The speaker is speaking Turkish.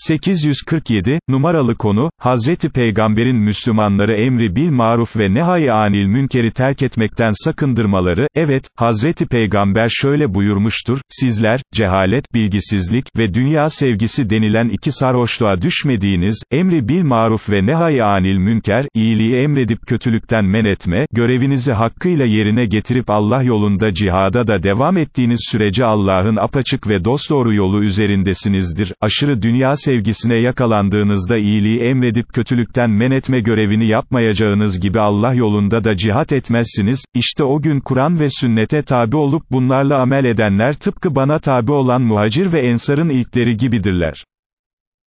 847, numaralı konu, Hazreti Peygamberin Müslümanları emri bil maruf ve nehay anil münkeri terk etmekten sakındırmaları, evet, Hazreti Peygamber şöyle buyurmuştur, sizler, cehalet, bilgisizlik ve dünya sevgisi denilen iki sarhoşluğa düşmediğiniz, emri bil maruf ve nehay anil münker, iyiliği emredip kötülükten men etme, görevinizi hakkıyla yerine getirip Allah yolunda cihada da devam ettiğiniz sürece Allah'ın apaçık ve dosdoğru yolu üzerindesinizdir, aşırı dünya sevgisi, sevgisine yakalandığınızda iyiliği emredip kötülükten men etme görevini yapmayacağınız gibi Allah yolunda da cihat etmezsiniz, işte o gün Kur'an ve sünnete tabi olup bunlarla amel edenler tıpkı bana tabi olan muhacir ve ensarın ilkleri gibidirler.